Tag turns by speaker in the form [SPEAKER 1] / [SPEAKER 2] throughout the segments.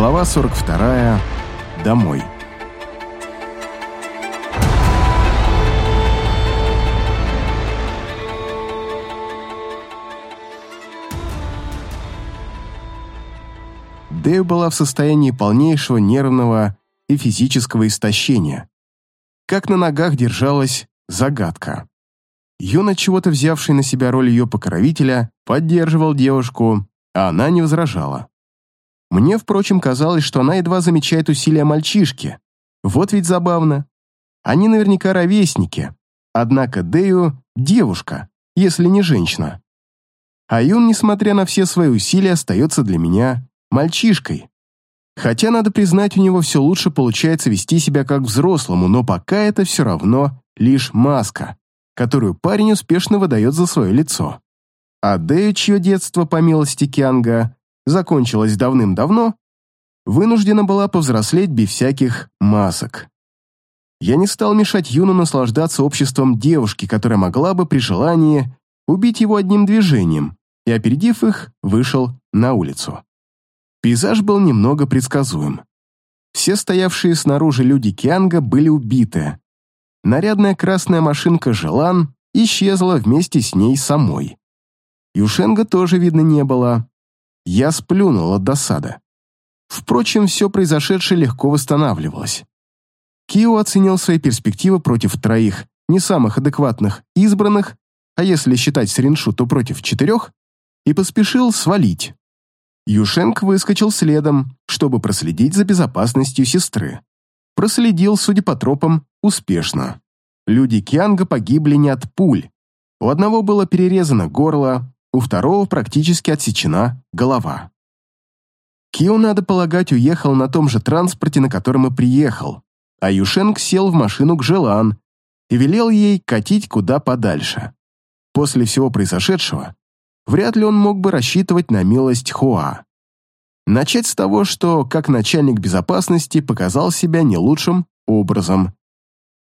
[SPEAKER 1] Глава 42. Домой. Дэю была в состоянии полнейшего нервного и физического истощения. Как на ногах держалась загадка. Юна, чего-то взявший на себя роль ее покровителя, поддерживал девушку, а она не возражала. Мне, впрочем, казалось, что она едва замечает усилия мальчишки. Вот ведь забавно. Они наверняка ровесники. Однако Дэю — девушка, если не женщина. А Юн, несмотря на все свои усилия, остается для меня мальчишкой. Хотя, надо признать, у него все лучше получается вести себя как взрослому, но пока это все равно лишь маска, которую парень успешно выдает за свое лицо. А Дэю, чье детство, по милости Кианга, закончилось давным-давно, вынуждена была повзрослеть без всяких масок. Я не стал мешать Юну наслаждаться обществом девушки, которая могла бы при желании убить его одним движением, и, опередив их, вышел на улицу. Пейзаж был немного предсказуем. Все стоявшие снаружи люди Кианга были убиты. Нарядная красная машинка «Желан» исчезла вместе с ней самой. Юшенга тоже видно не было. Я сплюнул от досады. Впрочем, все произошедшее легко восстанавливалось. Кио оценил свои перспективы против троих, не самых адекватных избранных, а если считать Сриншу, то против четырех, и поспешил свалить. Юшенк выскочил следом, чтобы проследить за безопасностью сестры. Проследил, судя по тропам, успешно. Люди Кианга погибли не от пуль. У одного было перерезано горло, у второго практически отсечена голова. Кио, надо полагать, уехал на том же транспорте, на котором и приехал, а Юшенк сел в машину к Желан и велел ей катить куда подальше. После всего произошедшего, вряд ли он мог бы рассчитывать на милость Хуа. Начать с того, что, как начальник безопасности, показал себя не лучшим образом.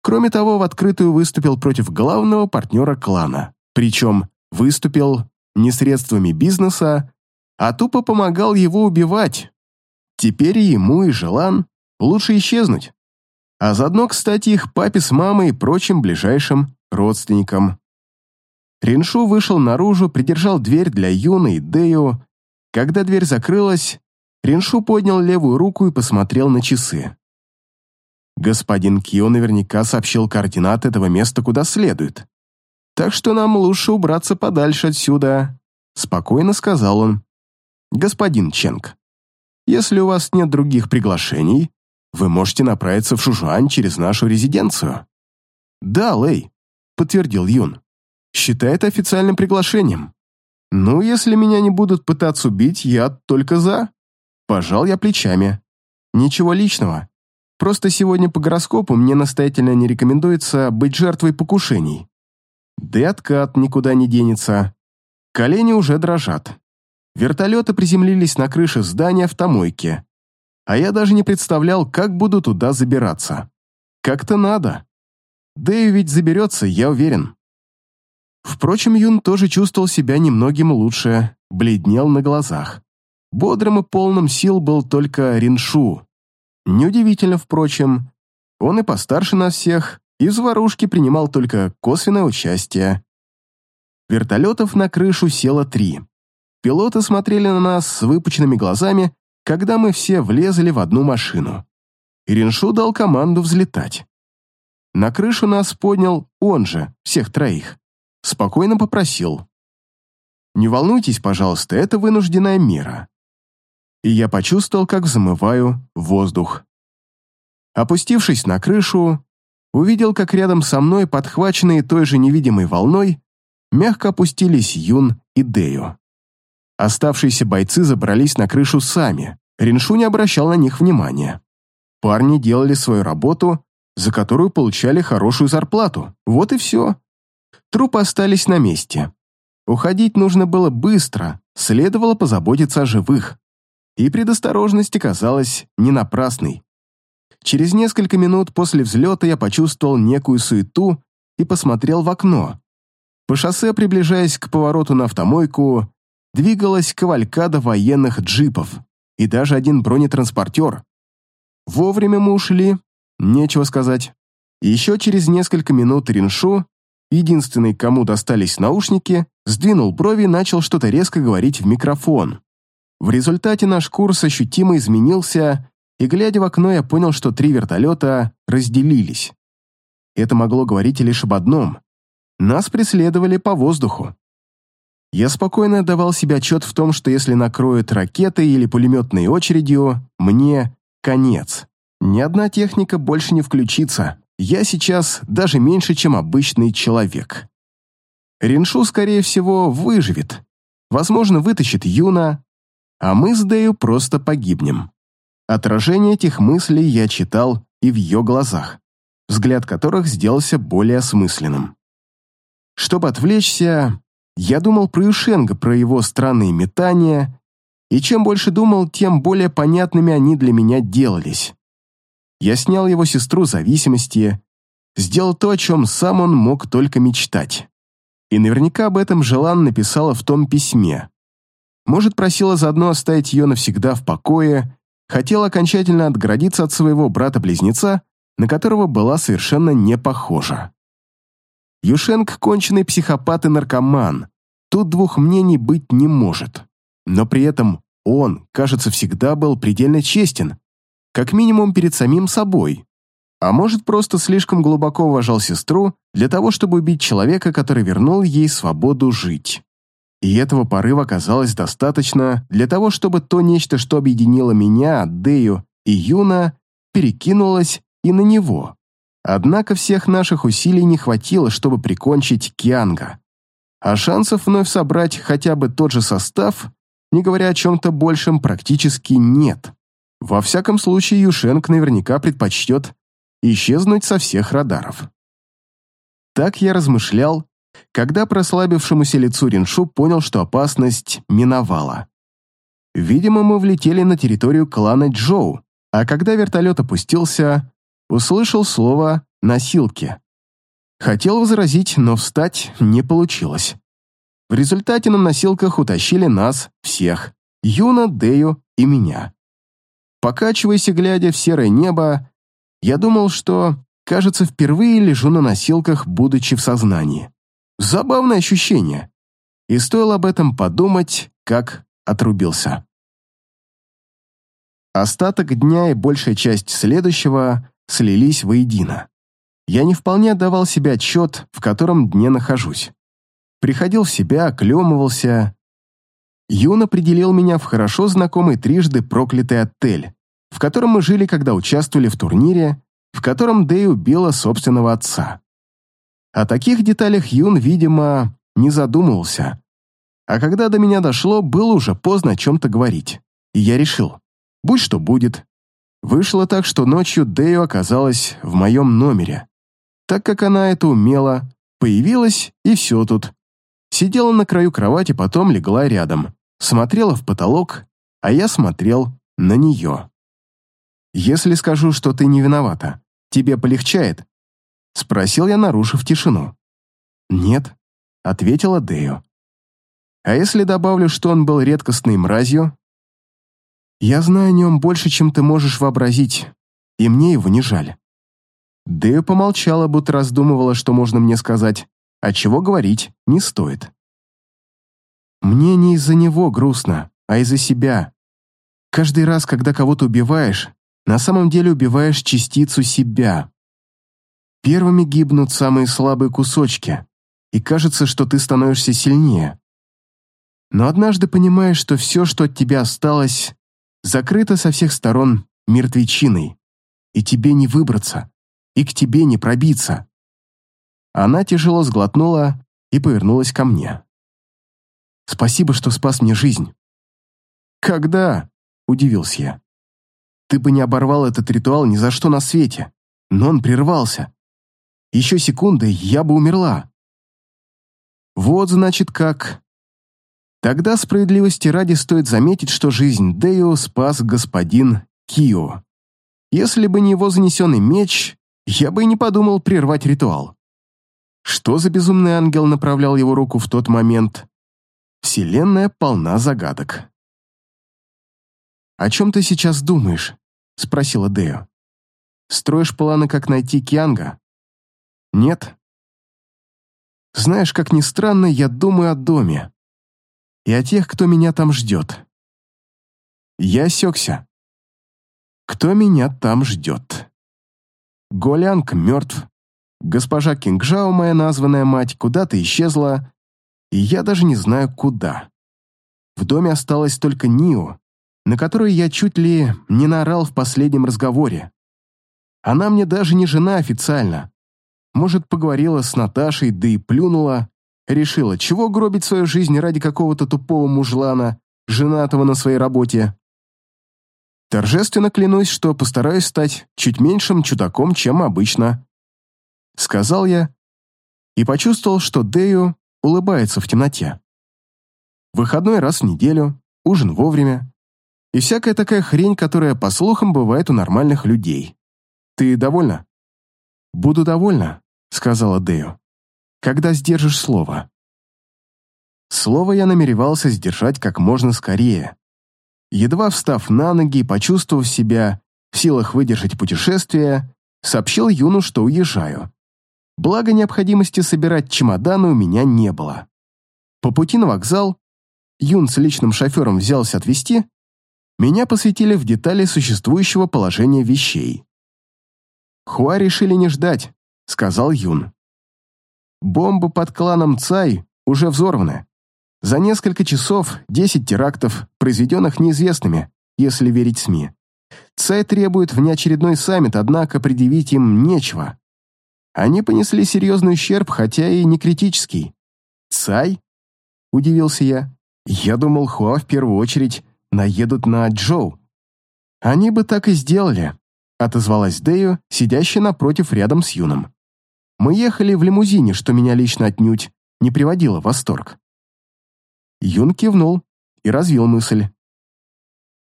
[SPEAKER 1] Кроме того, в открытую выступил против главного партнера клана. Причем выступил не средствами бизнеса, а тупо помогал его убивать. Теперь ему и Желан лучше исчезнуть. А заодно, кстати, их папе с мамой и прочим ближайшим родственникам. Риншу вышел наружу, придержал дверь для Юны и Дэю. Когда дверь закрылась, Риншу поднял левую руку и посмотрел на часы. Господин Кио наверняка сообщил координаты этого места куда следует. Так что нам лучше убраться подальше отсюда, спокойно сказал он. Господин Ченг, если у вас нет других приглашений, вы можете направиться в Шужуань через нашу резиденцию. Да, Лэй, подтвердил Юн. Считай это официальным приглашением. Ну, если меня не будут пытаться убить, я только за. Пожал я плечами. Ничего личного. Просто сегодня по гороскопу мне настоятельно не рекомендуется быть жертвой покушений. Да и откат никуда не денется. Колени уже дрожат. Вертолеты приземлились на крыше здания автомойки. А я даже не представлял, как буду туда забираться. Как-то надо. И ведь заберется, я уверен. Впрочем, Юн тоже чувствовал себя немногим лучше, бледнел на глазах. Бодрым и полным сил был только Риншу. Неудивительно, впрочем, он и постарше нас всех, и в заварушке принимал только косвенное участие. Вертолетов на крышу село три. Пилоты смотрели на нас с выпученными глазами, когда мы все влезли в одну машину. Ириншу дал команду взлетать. На крышу нас поднял он же, всех троих. Спокойно попросил. «Не волнуйтесь, пожалуйста, это вынужденная мера и я почувствовал, как взмываю воздух. Опустившись на крышу, увидел, как рядом со мной, подхваченные той же невидимой волной, мягко опустились Юн и Дею. Оставшиеся бойцы забрались на крышу сами, Риншу не обращал на них внимания. Парни делали свою работу, за которую получали хорошую зарплату. Вот и все. Трупы остались на месте. Уходить нужно было быстро, следовало позаботиться о живых и предосторожность оказалась не напрасной. Через несколько минут после взлета я почувствовал некую суету и посмотрел в окно. По шоссе, приближаясь к повороту на автомойку, двигалась кавалькада военных джипов. и даже один бронетранспортер. Вовремя мы ушли, нечего сказать. Еще через несколько минут Риншу, единственный, кому достались наушники, сдвинул брови и начал что-то резко говорить в микрофон. В результате наш курс ощутимо изменился, и, глядя в окно, я понял, что три вертолета разделились. Это могло говорить лишь об одном. Нас преследовали по воздуху. Я спокойно отдавал себе отчет в том, что если накроют ракетой или пулеметной очередью, мне конец. Ни одна техника больше не включится. Я сейчас даже меньше, чем обычный человек. Риншу, скорее всего, выживет. Возможно, вытащит Юна, а мы с Дэю просто погибнем. Отражение этих мыслей я читал и в ее глазах, взгляд которых сделался более осмысленным. Чтобы отвлечься, я думал про Юшенга, про его странные метания, и чем больше думал, тем более понятными они для меня делались. Я снял его сестру зависимости, сделал то, о чем сам он мог только мечтать. И наверняка об этом Желан написала в том письме. Может, просила заодно оставить ее навсегда в покое, хотела окончательно отгородиться от своего брата-близнеца, на которого была совершенно не похожа. Юшенк — конченый психопат и наркоман. Тут двух мнений быть не может. Но при этом он, кажется, всегда был предельно честен, как минимум перед самим собой. А может, просто слишком глубоко уважал сестру для того, чтобы убить человека, который вернул ей свободу жить. И этого порыва оказалось достаточно для того, чтобы то нечто, что объединило меня, Дею и Юна, перекинулось и на него. Однако всех наших усилий не хватило, чтобы прикончить Кианга. А шансов вновь собрать хотя бы тот же состав, не говоря о чем-то большем, практически нет. Во всяком случае, Юшенк наверняка предпочтет исчезнуть со всех радаров. Так я размышлял, когда прослабившемуся лицу Риншу понял, что опасность миновала. Видимо, мы влетели на территорию клана Джоу, а когда вертолет опустился, услышал слово «носилки». Хотел возразить, но встать не получилось. В результате на носилках утащили нас всех, Юна, Дею и меня. Покачиваясь и глядя в серое небо, я думал, что, кажется, впервые лежу на носилках, будучи в сознании. Забавное ощущение. И стоило об этом подумать, как отрубился. Остаток дня и большая часть следующего слились воедино. Я не вполне отдавал себе отчет, в котором дне нахожусь. Приходил в себя, оклемывался. Юн определил меня в хорошо знакомый трижды проклятый отель, в котором мы жили, когда участвовали в турнире, в котором Дэй убила собственного отца. О таких деталях Юн, видимо, не задумывался. А когда до меня дошло, было уже поздно о чем-то говорить. И я решил, будь что будет, Вышло так, что ночью Дэю оказалась в моем номере. Так как она это умела, появилась и все тут. Сидела на краю кровати, потом легла рядом, смотрела в потолок, а я смотрел на нее. «Если скажу, что ты не виновата, тебе полегчает?» Спросил я, нарушив тишину. «Нет», — ответила Дэю. «А если добавлю, что он был редкостной мразью?» Я знаю о нем больше, чем ты можешь вообразить, и мне его не жаль». Дэя помолчала, будто раздумывала, что можно мне сказать, а чего говорить не стоит. «Мне не из-за него грустно, а из-за себя. Каждый раз, когда кого-то убиваешь, на самом деле убиваешь частицу себя. Первыми гибнут самые слабые кусочки, и кажется, что ты становишься сильнее. Но однажды понимаешь, что все, что от тебя осталось, закрыта со всех сторон мертвечиной, и тебе не выбраться, и к тебе не пробиться. Она тяжело сглотнула и повернулась ко мне. «Спасибо, что спас мне жизнь». «Когда?» – удивился я. «Ты бы не оборвал этот ритуал ни за что на свете, но он прервался. Еще секунды, я бы умерла». «Вот, значит, как...» Тогда справедливости ради стоит заметить, что жизнь Део спас господин Кио. Если бы не его занесенный меч, я бы и не подумал прервать ритуал. Что за безумный ангел направлял его руку в тот момент? Вселенная полна загадок. «О чем ты сейчас думаешь?» — спросила Део. «Строишь планы, как найти Кианга?» «Нет». «Знаешь, как ни странно, я думаю о доме и о тех, кто меня там ждет». Я осекся. «Кто меня там ждет?» Голянг мертв. Госпожа Кингжао, моя названная мать, куда-то исчезла, и я даже не знаю, куда. В доме осталась только Нио, на которую я чуть ли не наорал в последнем разговоре. Она мне даже не жена официально. Может, поговорила с Наташей, да и плюнула. Решила, чего гробить свою жизнь ради какого-то тупого мужлана, женатого на своей работе. Торжественно клянусь, что постараюсь стать чуть меньшим чудаком, чем обычно. Сказал я и почувствовал, что Дэю улыбается в темноте. Выходной раз в неделю, ужин вовремя, и всякая такая хрень, которая, по слухам, бывает у нормальных людей. Ты довольна? Буду довольна, сказала Дэю. Когда сдержишь слово. Слово я намеревался сдержать как можно скорее. Едва встав на ноги и почувствовав себя в силах выдержать путешествие, сообщил Юну, что уезжаю. Благо необходимости собирать чемоданы у меня не было. По пути на вокзал Юн с личным шофером взялся отвезти, меня посвятили в детали существующего положения вещей. «Хуа решили не ждать», — сказал Юн. «Бомбы под кланом Цай уже взорваны. За несколько часов 10 терактов, произведенных неизвестными, если верить СМИ. Цай требует внеочередной саммит, однако предъявить им нечего. Они понесли серьезный ущерб, хотя и не критический. «Цай?» — удивился я. «Я думал, Хуа в первую очередь наедут на Джоу. Они бы так и сделали, отозвалась Дэю, сидящая напротив рядом с Юном. Мы ехали в лимузине, что меня лично отнюдь не приводило в восторг. Юн кивнул и развил мысль.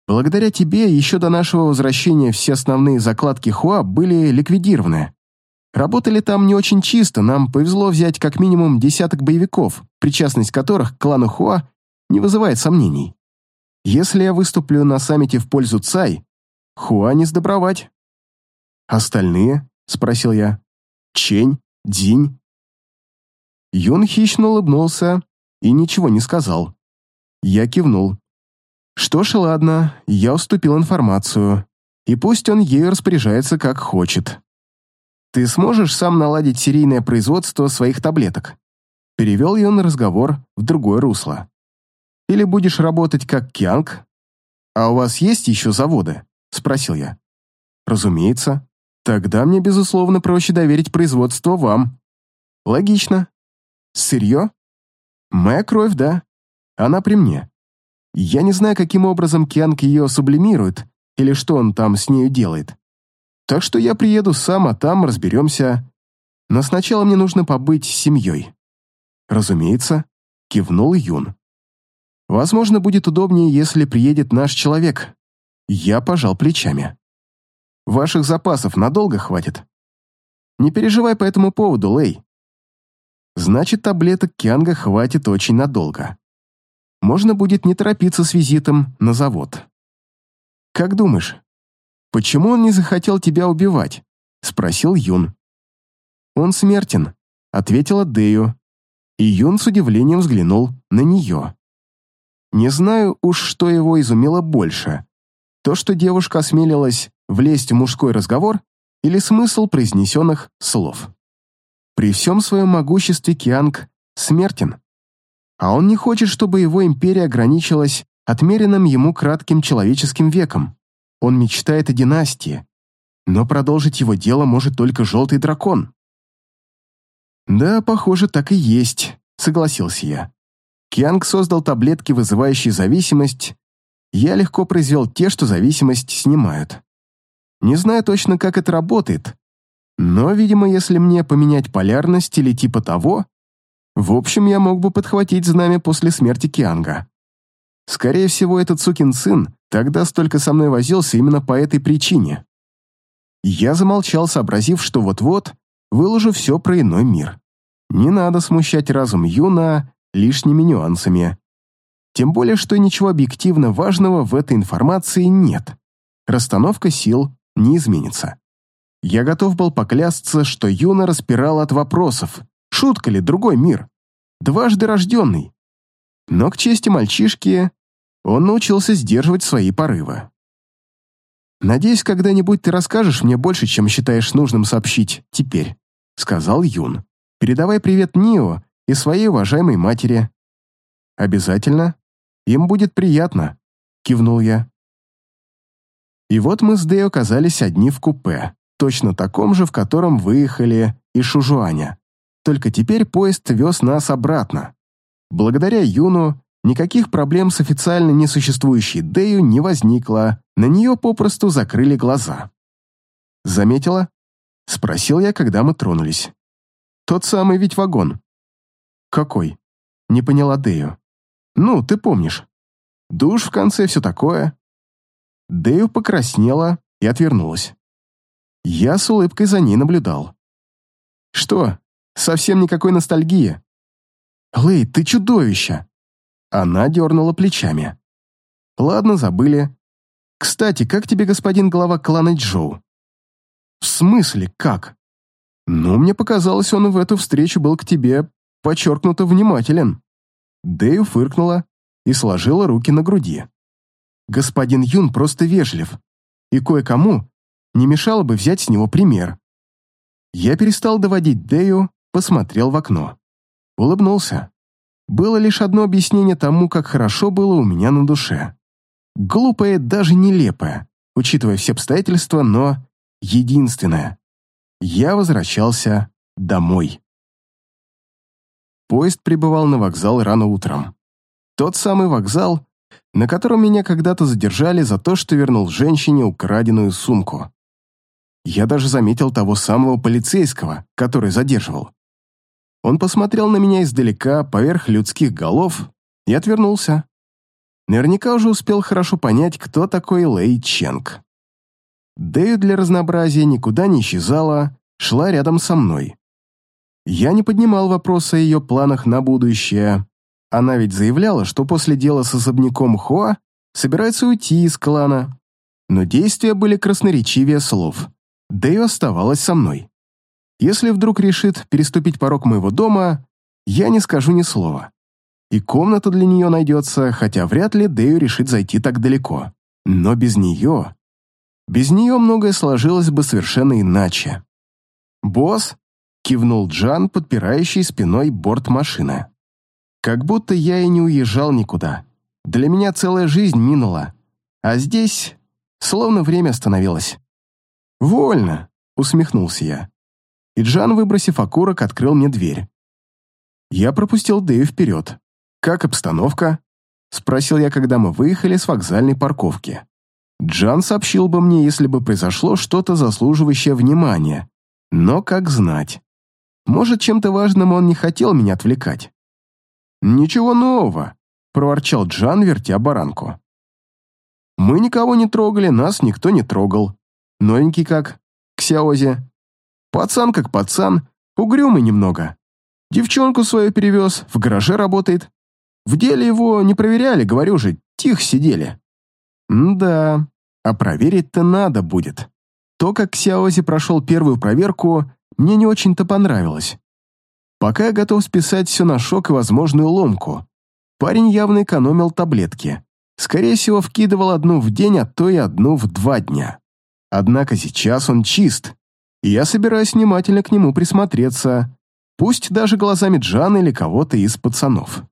[SPEAKER 1] Благодаря тебе еще до нашего возвращения все основные закладки Хуа были ликвидированы. Работали там не очень чисто, нам повезло взять как минимум десяток боевиков, причастность которых к клану Хуа не вызывает сомнений. Если я выступлю на саммите в пользу Цай, Хуа не сдобровать. «Остальные?» — спросил я. «Чень? Динь?» Юн хищно улыбнулся и ничего не сказал. Я кивнул. Что ж, ладно, я уступил информацию, и пусть он ею распоряжается как хочет. «Ты сможешь сам наладить серийное производство своих таблеток?» Перевел Юн разговор в другое русло. Или будешь работать как Кианг? А у вас есть еще заводы?» – спросил я. «Разумеется. Тогда мне, безусловно, проще доверить производство вам». «Логично. Сырье?» «Моя кровь, да. Она при мне. Я не знаю, каким образом Кианг ее сублимирует, или что он там с нею делает. Так что я приеду сам, а там разберемся. Но сначала мне нужно побыть с семьей». «Разумеется», — кивнул Юн. Возможно, будет удобнее, если приедет наш человек. Я пожал плечами. Ваших запасов надолго хватит? Не переживай по этому поводу, Лэй. Значит, таблеток Кианга хватит очень надолго. Можно будет не торопиться с визитом на завод. Как думаешь, почему он не захотел тебя убивать? Спросил Юн. Он смертен, ответила Дэю, и Юн с удивлением взглянул на нее. Не знаю уж, что его изумило больше. То, что девушка осмелилась влезть в мужской разговор, или смысл произнесенных слов. При всем своем могуществе Кианг смертен. А он не хочет, чтобы его империя ограничилась отмеренным ему кратким человеческим веком. Он мечтает о династии, но продолжить его дело может только желтый дракон. «Да, похоже, так и есть», — согласился я. Кианг создал таблетки, вызывающие зависимость. Я легко произвел те, что зависимость снимают. Не знаю точно, как это работает, но, видимо, если мне поменять полярность или типа того, в общем, я мог бы подхватить знамя после смерти Кианга. Скорее всего, этот сукин сын тогда столько со мной возился именно по этой причине. Я замолчал, сообразив, что вот-вот выложу все про иной мир. Не надо смущать разум Юна лишними нюансами. Тем более, что ничего объективно важного в этой информации нет. Расстановка сил не изменится. Я готов был поклясться, что Юна распирал от вопросов. Шутка ли, другой мир? Дважды рожденный. Но к чести мальчишки, он научился сдерживать свои порывы. «Надеюсь, когда-нибудь ты расскажешь мне больше, чем считаешь нужным сообщить теперь», — сказал Юн. «Передавай привет Нио и своей уважаемой матери». «Обязательно. Им будет приятно», — кивнул я. И вот мы с Дэй оказались одни в купе, точно таком же, в котором выехали из Шужуаня. Только теперь поезд вез нас обратно. Благодаря Юну никаких проблем с официально несуществующей Дэю не возникло, на нее попросту закрыли глаза. «Заметила?» — спросил я, когда мы тронулись. «Тот самый ведь вагон». «Какой?» — не поняла Дэю. «Ну, ты помнишь. Душ в конце, все такое». Дэю покраснела и отвернулась. Я с улыбкой за ней наблюдал. «Что, совсем никакой ностальгии?» «Лэй, ты чудовище!» Она дернула плечами. «Ладно, забыли. Кстати, как тебе господин глава клана Джоу?» «В смысле, как?» «Ну, мне показалось, он в эту встречу был к тебе подчеркнуто внимателен». Дэю фыркнула и сложила руки на груди. Господин Юн просто вежлив, и кое-кому не мешало бы взять с него пример. Я перестал доводить Дэю, посмотрел в окно. Улыбнулся. Было лишь одно объяснение тому, как хорошо было у меня на душе. Глупое, даже нелепое, учитывая все обстоятельства, но единственное. Я возвращался домой. Поезд прибывал на вокзал рано утром. Тот самый вокзал, на котором меня когда-то задержали за то, что вернул женщине украденную сумку. Я даже заметил того самого полицейского, который задерживал. Он посмотрел на меня издалека, поверх людских голов, и отвернулся. Наверняка уже успел хорошо понять, кто такой Лэй Ченг. Дэю для разнообразия никуда не исчезала, шла рядом со мной. Я не поднимал вопроса о ее планах на будущее, она ведь заявляла, что после дела с особняком Хуа собирается уйти из клана. Но действия были красноречивее слов. И оставалась со мной. Если вдруг решит переступить порог моего дома, я не скажу ни слова. И комната для нее найдется, хотя вряд ли Дэю решит зайти так далеко. Но без нее... Без нее многое сложилось бы совершенно иначе. «Босс?» — кивнул Джан, подпирающий спиной борт машины. Как будто я и не уезжал никуда. Для меня целая жизнь минула. А здесь словно время остановилось. «Вольно!» — усмехнулся я. И Джан, выбросив окурок, открыл мне дверь. Я пропустил Дэю вперед. «Как обстановка?» — спросил я, когда мы выехали с вокзальной парковки. Джан сообщил бы мне, если бы произошло что-то заслуживающее внимания. Но как знать. Может, чем-то важным он не хотел меня отвлекать. «Ничего нового», — проворчал Джан, вертя баранку. «Мы никого не трогали, нас никто не трогал. Новенький как, Ксяози. Пацан как пацан, угрюмый немного. Девчонку свою перевез, в гараже работает. В деле его не проверяли, говорю же, тихо сидели». «Да, а проверить-то надо будет. То, как Ксяози прошел первую проверку, мне не очень-то понравилось. Пока я готов списать все на шок и возможную ломку. Парень явно экономил таблетки. Скорее всего, вкидывал одну в день, а то и одну в два дня. Однако сейчас он чист, и я собираюсь внимательно к нему присмотреться, пусть даже глазами Джана или кого-то из пацанов.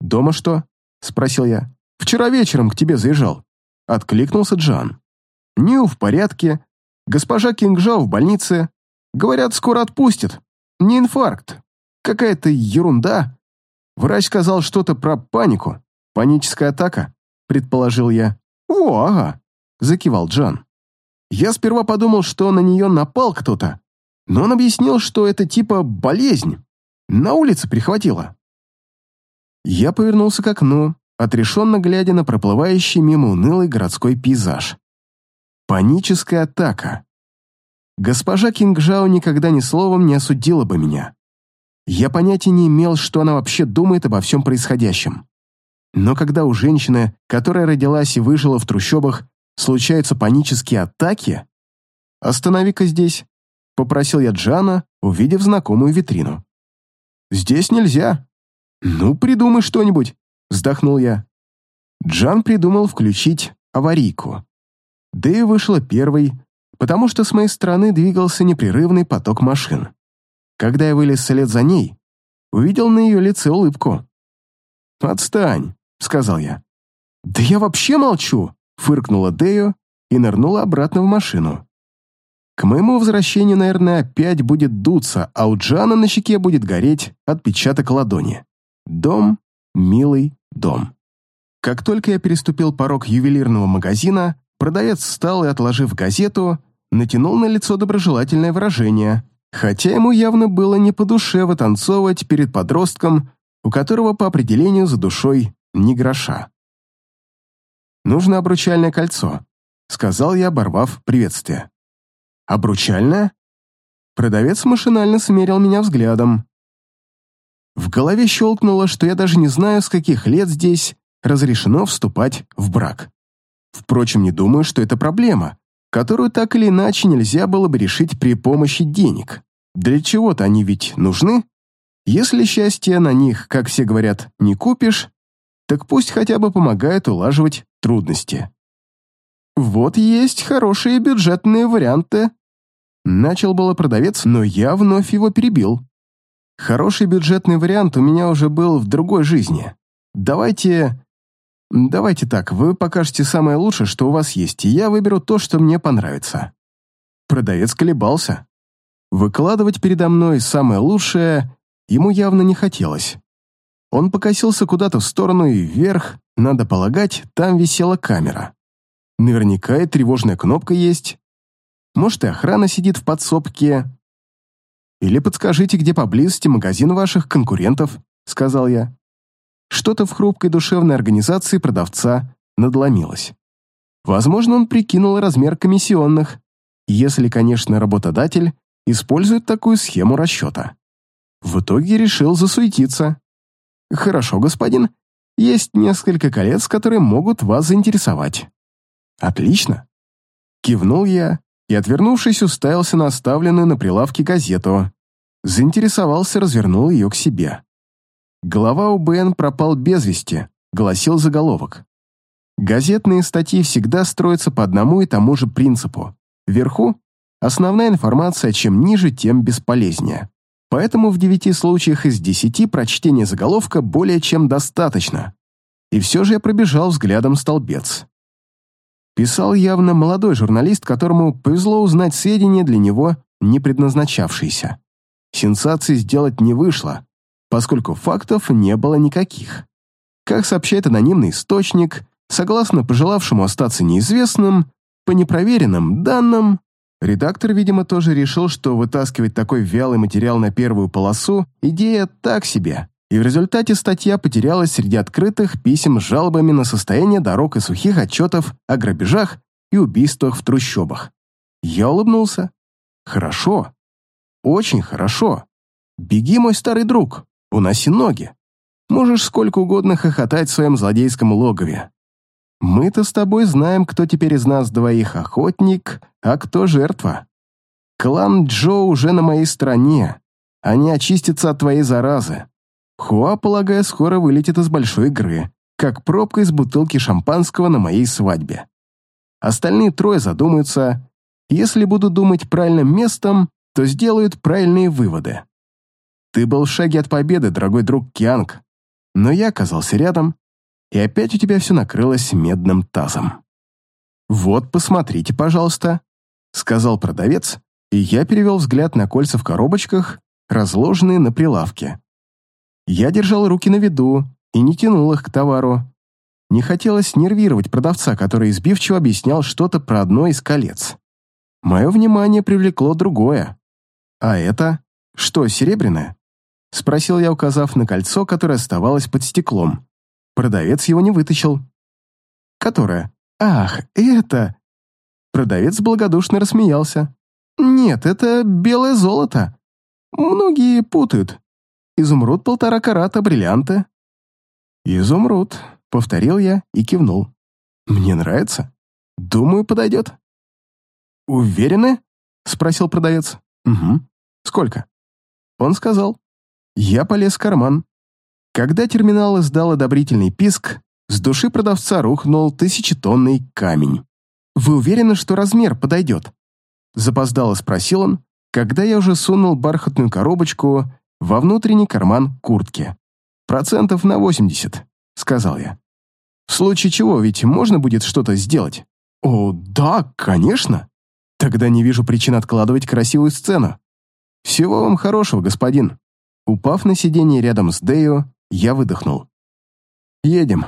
[SPEAKER 1] «Дома что?» — спросил я. «Вчера вечером к тебе заезжал». Откликнулся Джан. «Нью в порядке. Госпожа Кингжао в больнице. Говорят, скоро отпустят. Не инфаркт. Какая-то ерунда. Врач сказал что-то про панику. Паническая атака, предположил я. О, ага, закивал Джан. Я сперва подумал, что на нее напал кто-то, но он объяснил, что это типа болезнь. На улице прихватило. Я повернулся к окну, отрешенно глядя на проплывающий мимо унылый городской пейзаж. Паническая атака. Госпожа Кингжао никогда ни словом не осудила бы меня. Я понятия не имел, что она вообще думает обо всем происходящем. Но когда у женщины, которая родилась и выжила в трущобах, случаются панические атаки... «Останови-ка здесь», — попросил я Джана, увидев знакомую витрину. «Здесь нельзя». «Ну, придумай что-нибудь», — вздохнул я. Джан придумал включить аварийку. Дэя вышла первой, потому что с моей стороны двигался непрерывный поток машин. Когда я вылез вслед за ней, увидел на ее лице улыбку. «Отстань», — сказал я. «Да я вообще молчу», — фыркнула Дею и нырнула обратно в машину. К моему возвращению, наверное, опять будет дуться, а у Джана на щеке будет гореть отпечаток ладони. Дом, милый дом. Как только я переступил порог ювелирного магазина, продавец встал и, отложив газету, натянул на лицо доброжелательное выражение, хотя ему явно было не по душе вытанцовывать перед подростком, у которого по определению за душой ни гроша. «Нужно обручальное кольцо», — сказал я, оборвав приветствие. «Обручальное?» Продавец машинально смерил меня взглядом. В голове щелкнуло, что я даже не знаю, с каких лет здесь разрешено вступать в брак. Впрочем, не думаю, что это проблема, которую так или иначе нельзя было бы решить при помощи денег. Для чего-то они ведь нужны. Если счастье на них, как все говорят, не купишь, так пусть хотя бы помогает улаживать трудности. Вот есть хорошие бюджетные варианты. Начал было продавец, но я вновь его перебил. Хороший бюджетный вариант у меня уже был в другой жизни. Давайте Давайте так, вы покажете самое лучшее, что у вас есть, и я выберу то, что мне понравится». Продавец колебался. Выкладывать передо мной самое лучшее ему явно не хотелось. Он покосился куда-то в сторону и вверх, надо полагать, там висела камера. Наверняка и тревожная кнопка есть. Может, и охрана сидит в подсобке. Или подскажите, где поблизости магазин ваших конкурентов, сказал я. Что-то в хрупкой душевной организации продавца надломилось. Возможно, он прикинул размер комиссионных, если, конечно, работодатель использует такую схему расчета. В итоге решил засуетиться. «Хорошо, господин, есть несколько колец, которые могут вас заинтересовать». «Отлично». Кивнул я и, отвернувшись, уставился на оставленную на прилавке газету. Заинтересовался, развернул ее к себе. Глава УБН пропал без вести, гласил заголовок. Газетные статьи всегда строятся по одному и тому же принципу. Вверху – основная информация, чем ниже, тем бесполезнее. Поэтому в девяти случаях из десяти прочтения заголовка более чем достаточно. И все же я пробежал взглядом столбец. Писал явно молодой журналист, которому повезло узнать сведения для него, не предназначавшиеся. Сенсации сделать не вышло, поскольку фактов не было никаких. Как сообщает анонимный источник, согласно пожелавшему остаться неизвестным, по непроверенным данным, редактор, видимо, тоже решил, что вытаскивать такой вялый материал на первую полосу – идея так себе, и в результате статья потерялась среди открытых писем с жалобами на состояние дорог и сухих отчетов о грабежах и убийствах в трущобах. Я улыбнулся. «Хорошо. Очень хорошо. Беги, мой старый друг уноси ноги. Можешь сколько угодно хохотать в своем злодейском логове. Мы-то с тобой знаем, кто теперь из нас двоих охотник, а кто жертва. Клан Джо уже на моей стороне. Они очистятся от твоей заразы. Хуа, полагаю, скоро вылетит из большой игры, как пробка из бутылки шампанского на моей свадьбе. Остальные трое задумаются. Если будут думать правильным местом, то сделают правильные выводы. Ты был в шаге от победы, дорогой друг Кианг. Но я оказался рядом, и опять у тебя все накрылось медным тазом. «Вот, посмотрите, пожалуйста», — сказал продавец, и я перевел взгляд на кольца в коробочках, разложенные на прилавке. Я держал руки на виду и не тянул их к товару. Не хотелось нервировать продавца, который избивчиво объяснял что-то про одно из колец. Мое внимание привлекло другое. А это? Что, серебряное? — спросил я, указав на кольцо, которое оставалось под стеклом. Продавец его не вытащил. «Которое? Ах, это...» Продавец благодушно рассмеялся. «Нет, это белое золото. Многие путают. Изумруд полтора карата, бриллианты». «Изумруд», повторил я и кивнул. «Мне нравится. Думаю, подойдет». «Уверены?» — спросил продавец. «Угу. Сколько?» Он сказал. Я полез в карман. Когда терминал издал одобрительный писк, с души продавца рухнул тысячетонный камень. «Вы уверены, что размер подойдет?» Запоздало спросил он, когда я уже сунул бархатную коробочку во внутренний карман куртки. «Процентов на 80», — сказал я. «В случае чего, ведь можно будет что-то сделать?» «О, да, конечно!» «Тогда не вижу причин откладывать красивую сцену. Всего вам хорошего, господин». Упав на сиденье рядом с Дэю, я выдохнул. «Едем».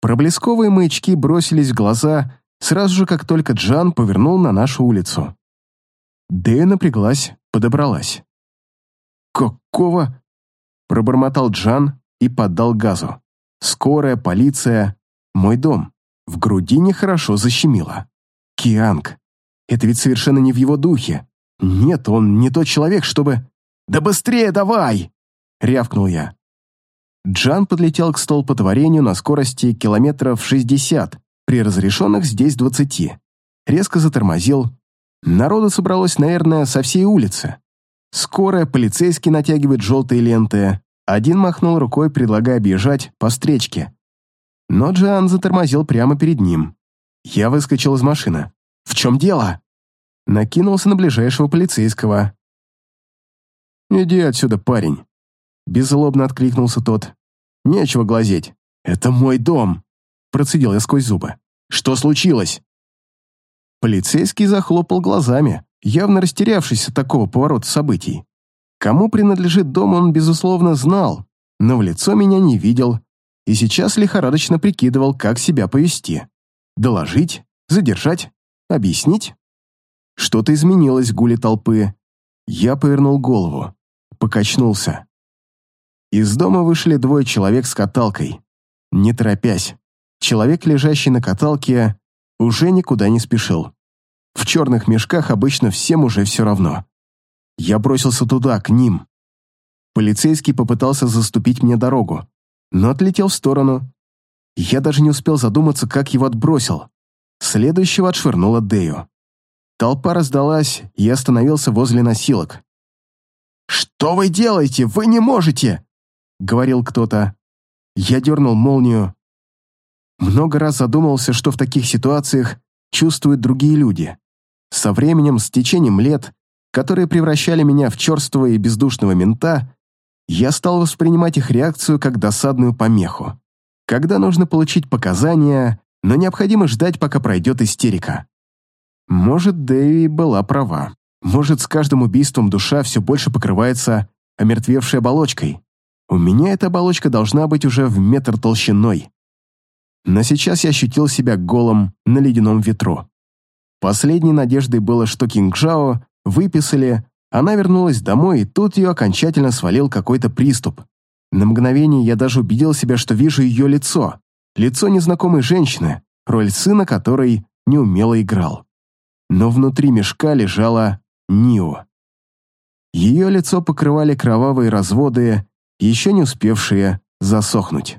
[SPEAKER 1] Проблесковые маячки бросились в глаза сразу же, как только Джан повернул на нашу улицу. Дэя напряглась, подобралась. «Какого?» — пробормотал Джан и поддал газу. «Скорая, полиция, мой дом». В груди нехорошо защемило. «Кианг, это ведь совершенно не в его духе. Нет, он не тот человек, чтобы...» «Да быстрее давай!» — рявкнул я. Джан подлетел к столпотворению на скорости километров 60, при разрешенных здесь 20. Резко затормозил. Народу собралось, наверное, со всей улицы. Скорая, полицейский натягивает желтые ленты. Один махнул рукой, предлагая объезжать по встречке. Но Джан затормозил прямо перед ним. Я выскочил из машины. «В чем дело?» Накинулся на ближайшего полицейского. «Иди отсюда, парень!» Беззлобно откликнулся тот. «Нечего глазеть. Это мой дом!» Процедил я сквозь зубы. «Что случилось?» Полицейский захлопал глазами, явно растерявшись от такого поворота событий. Кому принадлежит дом, он, безусловно, знал, но в лицо меня не видел и сейчас лихорадочно прикидывал, как себя повести. Доложить? Задержать? Объяснить? Что-то изменилось в гуле толпы. Я повернул голову покачнулся. Из дома вышли двое человек с каталкой. Не торопясь, человек, лежащий на каталке, уже никуда не спешил. В черных мешках обычно всем уже все равно. Я бросился туда, к ним. Полицейский попытался заступить мне дорогу, но отлетел в сторону. Я даже не успел задуматься, как его отбросил. Следующего отшвырнула Дею. Толпа раздалась, я остановился возле носилок. «Что вы делаете? Вы не можете!» — говорил кто-то. Я дернул молнию. Много раз задумался, что в таких ситуациях чувствуют другие люди. Со временем, с течением лет, которые превращали меня в черствого и бездушного мента, я стал воспринимать их реакцию как досадную помеху. Когда нужно получить показания, но необходимо ждать, пока пройдет истерика. Может, Дэви была права. Может, с каждым убийством душа все больше покрывается омертвевшей оболочкой. У меня эта оболочка должна быть уже в метр толщиной. Но сейчас я ощутил себя голым на ледяном ветру. Последней надеждой было, что Кингжао выписали, она вернулась домой, и тут ее окончательно свалил какой-то приступ. На мгновение я даже убедил себя, что вижу ее лицо. Лицо незнакомой женщины, роль сына которой неумело играл. Но внутри мешка лежала Нио. Ее лицо покрывали кровавые разводы, еще не успевшие засохнуть.